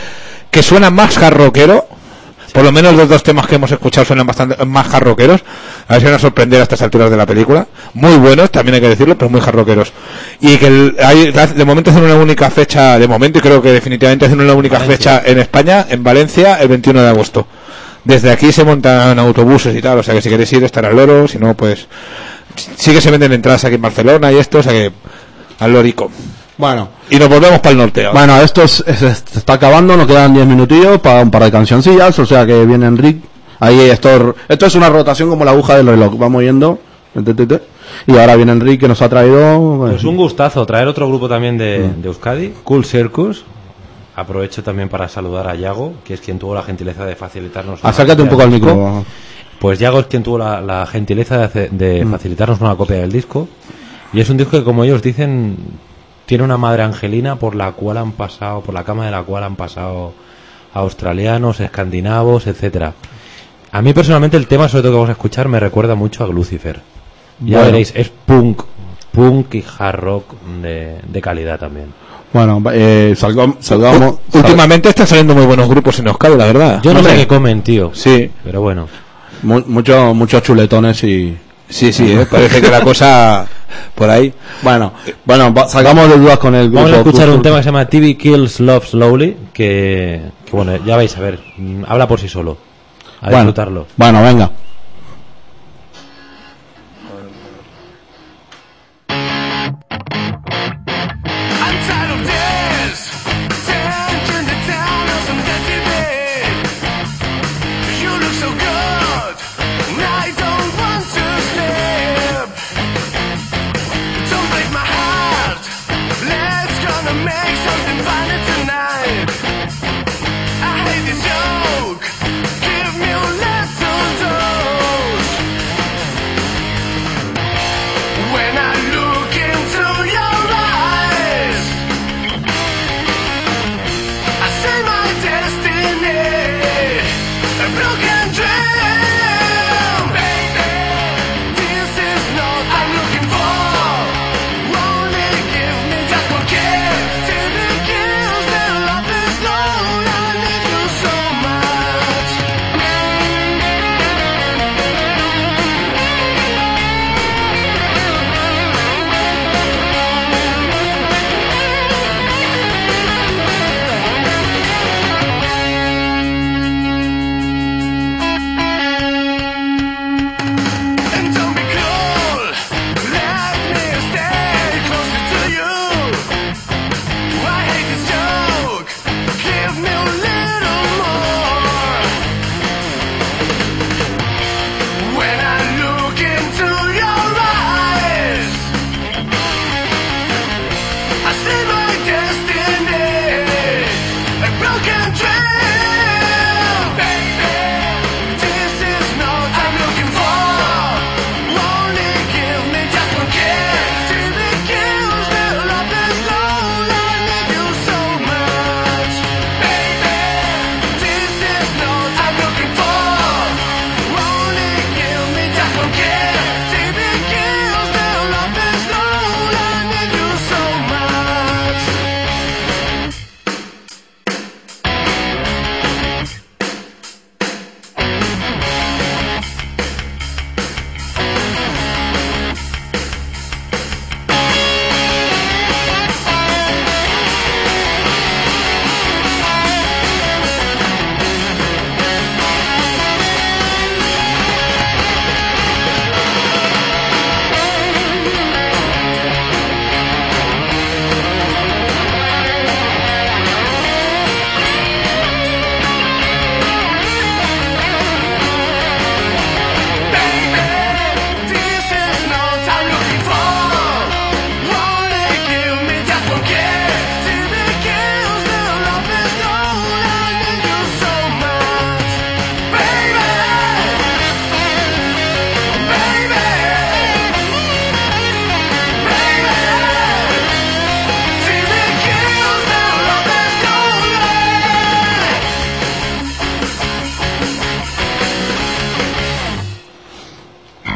que suena más hard rockero, Por lo menos los dos temas que hemos escuchado suenan bastante más jarroqueros. A ver si van a sorprender a estas alturas de la película. Muy buenos, también hay que decirlo, pero muy jarroqueros. Y que el- hay, de momento hacen una única fecha, de momento, y creo que definitivamente hacen una única Valencia. fecha en España, en Valencia, el 21 de agosto. Desde aquí se montan autobuses y tal, o sea que si queréis ir, estar al loro, si no, pues sí que se venden entradas aquí en Barcelona y esto, o sea que al lorico. Bueno, Y nos volvemos para el norte ahora. bueno, esto es- es- está acabando, nos quedan 10 minutillos para un par de cancioncillas, o sea que viene Enric. Ahí esto, esto es una rotación como la aguja del reloj, vamos yendo. Y ahora viene Enric que nos ha traído... Pues un gustazo traer otro grupo también de, Mm. de Euskadi, Cool Circus. Aprovecho también para saludar a Yago, que es quien tuvo la gentileza de facilitarnos. una Acércate un poco al micro. Pues Yago es quien tuvo la, la gentileza de, hace- de Mm. facilitarnos una copia del disco. Y es un disco que, como ellos dicen, tiene una madre angelina por la cual han pasado, por la cama de la cual han pasado australianos, escandinavos, etcétera. A mí personalmente el tema, sobre todo que vamos a escuchar, me recuerda mucho a Lucifer. Ya Bueno. veréis, es punk, punk y hard rock de, de calidad también. Bueno, eh, salgam- salgamos... Últimamente están saliendo muy buenos grupos en Euskadi, la verdad. Yo no sé qué comen, tío. Sí, Pero bueno. Mu- mucho- muchos chuletones y... sí, sí, eh, parece que la cosa por ahí. Bueno, bueno, salgamos de dudas con el grupo. Vamos a escuchar un tema que se llama TV Kills Love Slowly, que, que bueno, ya vais a ver, habla por sí solo. A Bueno, disfrutarlo. Bueno, venga.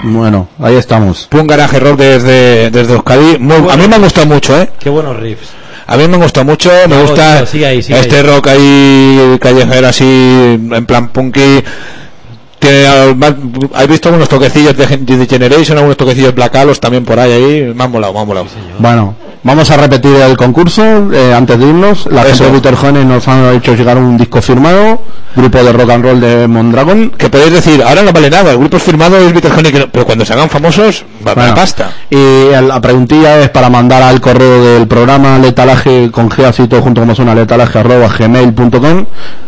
Bueno, ahí estamos. Un garaje rock desde, desde Euskadi. Muy- a mí me ha gustado mucho, ¿eh? Qué buenos riffs. A mí me gusta mucho, me gusta tío, sigue ahí, sigue este ahí. rock ahí callejero así en plan punky. Tiene, ¿Has visto algunos toquecillos de, de Generation, algunos toquecillos Black Alos también por ahí? ahí? Me han molado, me han molado. Bueno, vamos a repetir el concurso eh, antes de irnos. La gente Eso. de Buterjones nos han hecho llegar un disco firmado, grupo de rock and roll de Mondragon. Que podéis decir, ahora no vale nada, el grupo firmado es que no- pero cuando se hagan famosos, va Bueno, pasta. Y la preguntilla es para mandar al correo del programa letalaje con G así todo junto como suena letalaje arroba gmail.com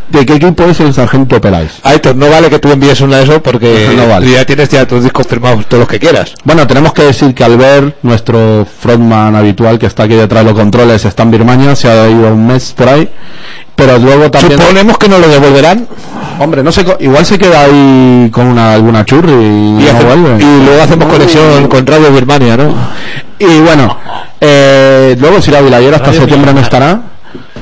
de qué equipo es el sargento Peláez. Aitor, no vale que tú envíes una de eso porque No vale. ya tienes ya tus discos firmados, todos los que quieras. Bueno, tenemos que decir que Albert, nuestro frontman habitual que está aquí detrás de los controles, está en Birmania, se ha ido un mes por ahí, pero luego también... Suponemos que no lo devolverán Hombre, no sé, co- igual se queda ahí con una, alguna churri y, y, no hace- y luego hacemos conexión con Radio Birmania, ¿no? Y bueno, eh, luego si la Vilayera hasta Radio septiembre no estará.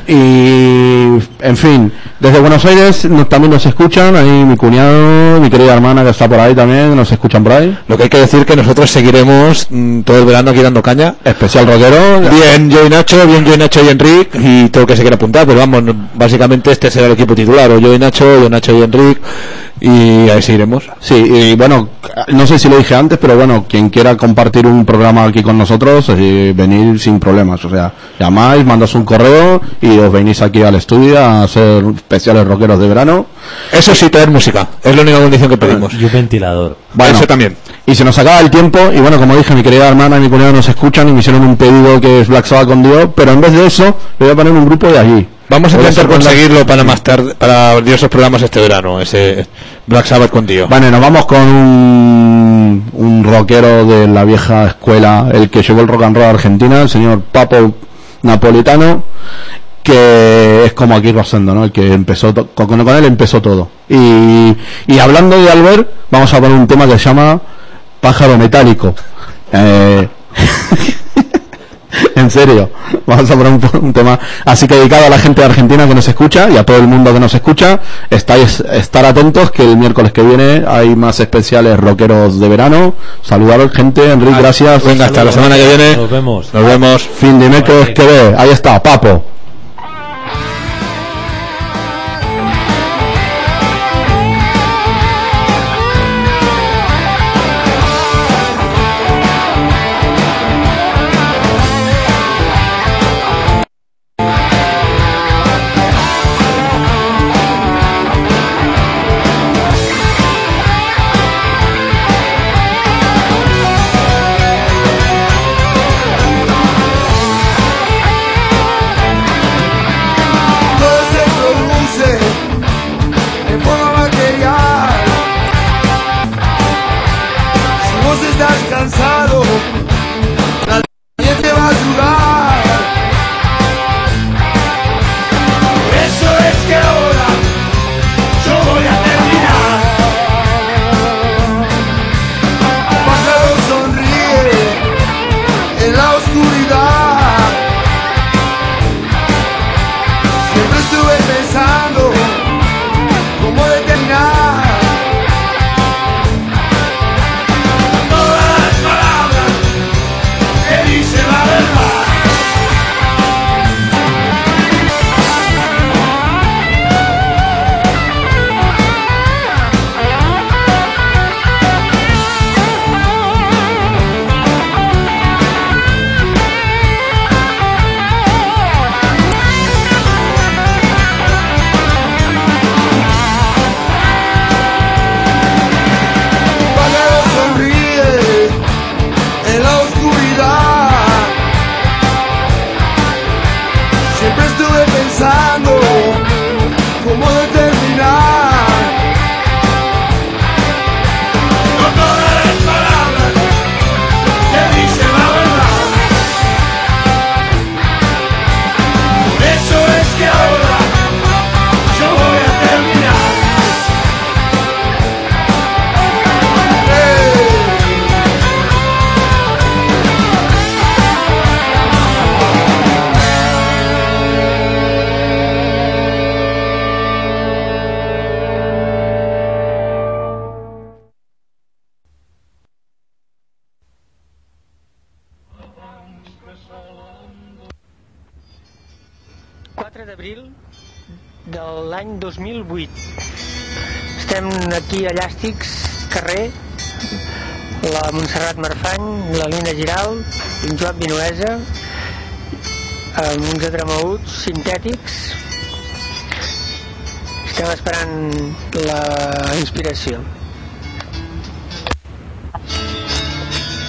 Y, en fin, desde Buenos Aires nos- también nos escuchan, ahí mi cuñado, mi querida hermana que está por ahí también, nos escuchan por ahí. Lo que hay que decir que nosotros seguiremos mm, todo el verano aquí dando caña. Especial rockero. Bien yo y Nacho, bien yo y Nacho y Enric y todo que se quiera apuntar, pero vamos, no- básicamente este será el equipo titular, o yo y Nacho, yo Nacho y Enric y ahí seguiremos. Sí, y bueno, no sé si lo dije antes, pero bueno, quien quiera compartir un programa aquí con nosotros, eh, venir sin problemas. O sea, llamáis, mandas un correo y os venís aquí al estudio a hacer especiales rockeros de verano. Eso sí, traer música, es la única condición que pedimos. Y un ventilador. Bueno, Eso también. Y se nos acaba el tiempo, y bueno, como dije, mi querida hermana y mi cuñado nos escuchan y me hicieron un pedido que es Black Sabbath con Dios, pero en vez de eso, le voy a poner un grupo de allí. Vamos a intentar conseguirlo para más tarde, para diversos programas este verano, ese Black Sabbath con Dio. Vale, nos vamos con un, un rockero de la vieja escuela, el que llevó el rock and roll a Argentina, el señor Papo Napolitano, que es como aquí Rosendo, ¿no? El que empezó, con, con él empezó todo. Y, y hablando de Albert, vamos a poner un tema que se llama Pájaro Metálico. Eh, en serio, vamos a poner un, un tema así que dedicado a la gente de Argentina que nos escucha y a todo el mundo que nos escucha. Estáis, estar atentos que el miércoles que viene hay más especiales rockeros de verano. Saludar gente, Enrique, gracias. Venga, hasta la semana que viene. Nos vemos. Nos vemos. Fin de miércoles que ve. Ahí está, Papo. Sintètics. Estem esperant la inspiració.